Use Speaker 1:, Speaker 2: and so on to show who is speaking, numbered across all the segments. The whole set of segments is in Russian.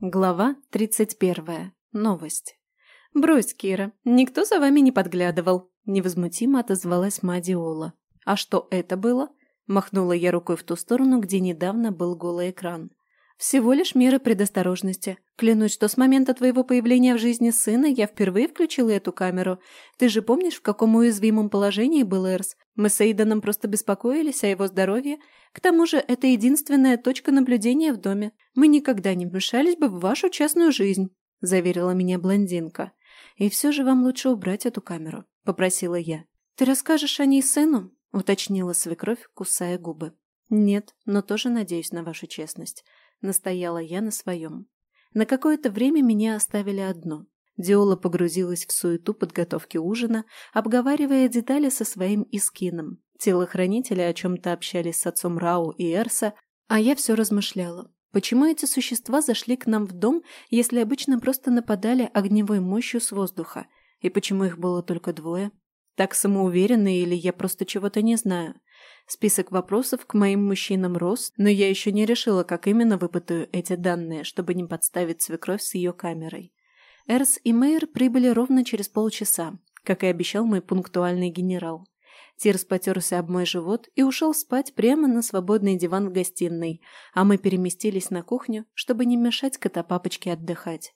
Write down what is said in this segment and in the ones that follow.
Speaker 1: Глава 31. Новость. «Брось, Кира, никто за вами не подглядывал», – невозмутимо отозвалась Мадиола. «А что это было?» – махнула я рукой в ту сторону, где недавно был голый экран. «Всего лишь меры предосторожности. Клянусь, что с момента твоего появления в жизни сына я впервые включила эту камеру. Ты же помнишь, в каком уязвимом положении был Эрс? Мы с Эйданом просто беспокоились о его здоровье. К тому же это единственная точка наблюдения в доме. Мы никогда не вмешались бы в вашу частную жизнь», – заверила меня блондинка. «И все же вам лучше убрать эту камеру», – попросила я. «Ты расскажешь о ней сыну?» – уточнила свекровь, кусая губы. «Нет, но тоже надеюсь на вашу честность». Настояла я на своем. На какое-то время меня оставили одно. Диола погрузилась в суету подготовки ужина, обговаривая детали со своим Искином. Телохранители о чем-то общались с отцом Рау и Эрса, а я все размышляла. Почему эти существа зашли к нам в дом, если обычно просто нападали огневой мощью с воздуха? И почему их было только двое? Так самоуверенно или я просто чего-то не знаю? Список вопросов к моим мужчинам рос, но я еще не решила, как именно выпытаю эти данные, чтобы не подставить свекровь с ее камерой. Эрс и Мейер прибыли ровно через полчаса, как и обещал мой пунктуальный генерал. Тирс потерся об мой живот и ушел спать прямо на свободный диван в гостиной, а мы переместились на кухню, чтобы не мешать котопапочке отдыхать.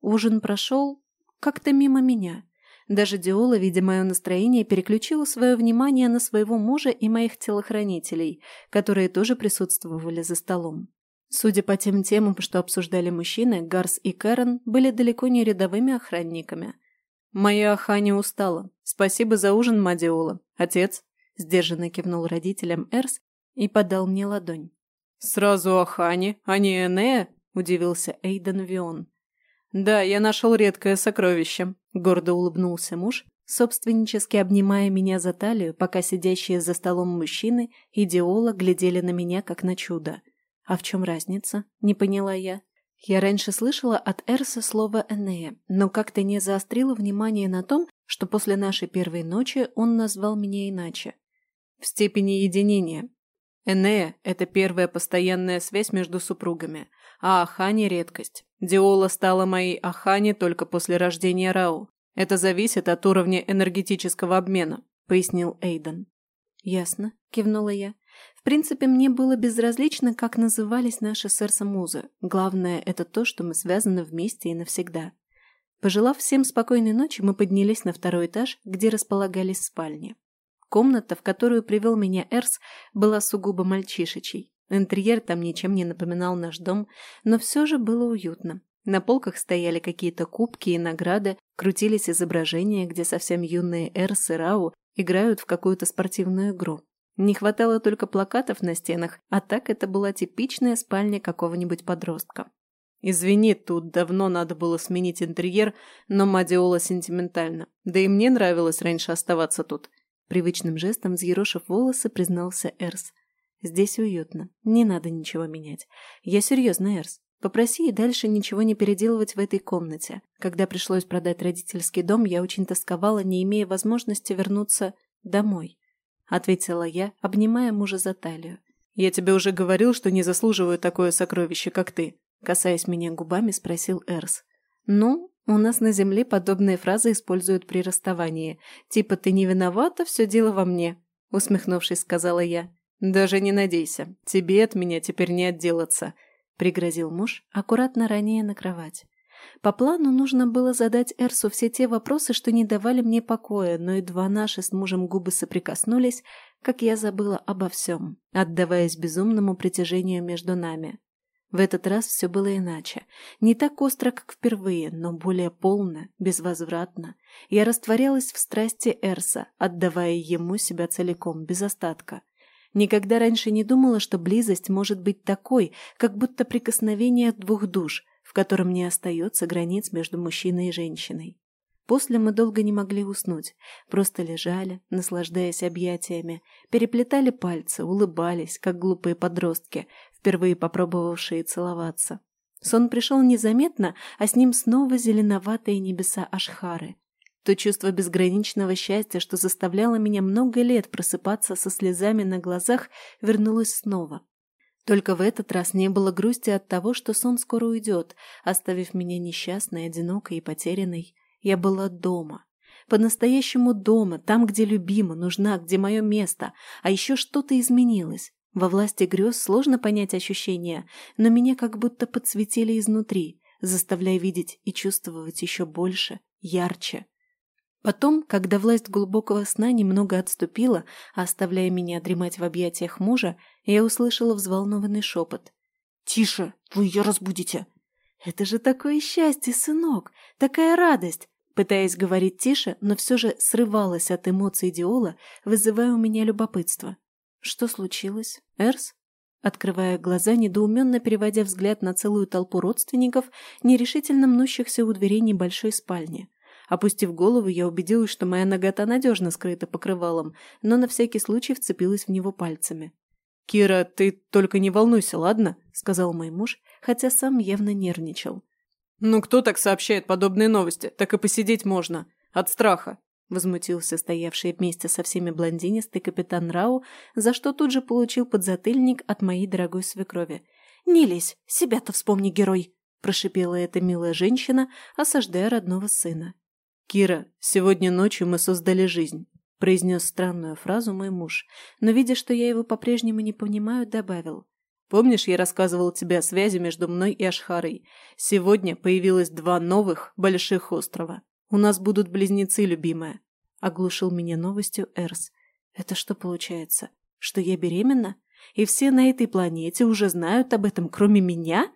Speaker 1: Ужин прошел как-то мимо меня. Даже Диола, видя мое настроение, переключила свое внимание на своего мужа и моих телохранителей, которые тоже присутствовали за столом. Судя по тем темам, что обсуждали мужчины, Гарс и Кэрон были далеко не рядовыми охранниками. «Моя Аханя устала. Спасибо за ужин, Мадиола. Отец?» – сдержанно кивнул родителям Эрс и подал мне ладонь. «Сразу Ахани, а не Энея?» – удивился Эйден Вион. «Да, я нашел редкое сокровище», – гордо улыбнулся муж, собственнически обнимая меня за талию, пока сидящие за столом мужчины и Диола глядели на меня, как на чудо. «А в чем разница?» – не поняла я. Я раньше слышала от Эрса слово «Энея», но как-то не заострила внимание на том, что после нашей первой ночи он назвал меня иначе. В степени единения. Энея – это первая постоянная связь между супругами, а Ахани – редкость. Диола стала моей Ахани только после рождения Рау. Это зависит от уровня энергетического обмена, пояснил Эйден. Ясно, кивнула я. В принципе, мне было безразлично, как назывались наши с музы. Главное – это то, что мы связаны вместе и навсегда. Пожелав всем спокойной ночи, мы поднялись на второй этаж, где располагались спальни. Комната, в которую привел меня Эрс, была сугубо мальчишечей. Интерьер там ничем не напоминал наш дом, но все же было уютно. На полках стояли какие-то кубки и награды, крутились изображения, где совсем юные Эрс и Рау играют в какую-то спортивную игру. Не хватало только плакатов на стенах, а так это была типичная спальня какого-нибудь подростка. Извини, тут давно надо было сменить интерьер, но Мадиола сентиментально. Да и мне нравилось раньше оставаться тут. Привычным жестом, взъерошив волосы, признался Эрс. Здесь уютно. Не надо ничего менять. Я серьезно, Эрс. Попроси и дальше ничего не переделывать в этой комнате. Когда пришлось продать родительский дом, я очень тосковала, не имея возможности вернуться домой. Ответила я, обнимая мужа за талию. «Я тебе уже говорил, что не заслуживаю такое сокровище, как ты», касаясь меня губами, спросил Эрс. «Ну, у нас на земле подобные фразы используют при расставании. Типа «ты не виновата, все дело во мне», усмехнувшись, сказала я. «Даже не надейся, тебе от меня теперь не отделаться», – пригрозил муж, аккуратно ранее на кровать. По плану нужно было задать Эрсу все те вопросы, что не давали мне покоя, но едва наши с мужем губы соприкоснулись, как я забыла обо всем, отдаваясь безумному притяжению между нами. В этот раз все было иначе. Не так остро, как впервые, но более полно, безвозвратно. Я растворялась в страсти Эрса, отдавая ему себя целиком, без остатка. Никогда раньше не думала, что близость может быть такой, как будто прикосновение двух душ, в котором не остается границ между мужчиной и женщиной. После мы долго не могли уснуть, просто лежали, наслаждаясь объятиями, переплетали пальцы, улыбались, как глупые подростки, впервые попробовавшие целоваться. Сон пришел незаметно, а с ним снова зеленоватые небеса Ашхары. То чувство безграничного счастья, что заставляло меня много лет просыпаться со слезами на глазах, вернулось снова. Только в этот раз не было грусти от того, что сон скоро уйдет, оставив меня несчастной, одинокой и потерянной. Я была дома. По-настоящему дома, там, где любима, нужна, где мое место. А еще что-то изменилось. Во власти грез сложно понять ощущения, но меня как будто подсветили изнутри, заставляя видеть и чувствовать еще больше, ярче. Потом, когда власть глубокого сна немного отступила, оставляя меня дремать в объятиях мужа, я услышала взволнованный шепот. «Тише, вы ее разбудите!» «Это же такое счастье, сынок! Такая радость!» Пытаясь говорить тише, но все же срывалась от эмоций Диола, вызывая у меня любопытство. «Что случилось? Эрс?» Открывая глаза, недоуменно переводя взгляд на целую толпу родственников, нерешительно мнущихся у дверей небольшой спальни. Опустив голову, я убедилась, что моя нагота надежно скрыта покрывалом, но на всякий случай вцепилась в него пальцами. «Кира, ты только не волнуйся, ладно?» – сказал мой муж, хотя сам явно нервничал. «Ну кто так сообщает подобные новости? Так и посидеть можно. От страха!» – возмутился стоявший вместе со всеми блондинистый капитан Рау, за что тут же получил подзатыльник от моей дорогой свекрови. «Не лезь, себя-то вспомни, герой!» – прошипела эта милая женщина, осаждая родного сына. «Кира, сегодня ночью мы создали жизнь», – произнес странную фразу мой муж, но, видя, что я его по-прежнему не понимаю, добавил. «Помнишь, я рассказывал тебе о связи между мной и Ашхарой? Сегодня появилось два новых больших острова. У нас будут близнецы, любимая», – оглушил меня новостью Эрс. «Это что получается? Что я беременна? И все на этой планете уже знают об этом, кроме меня?»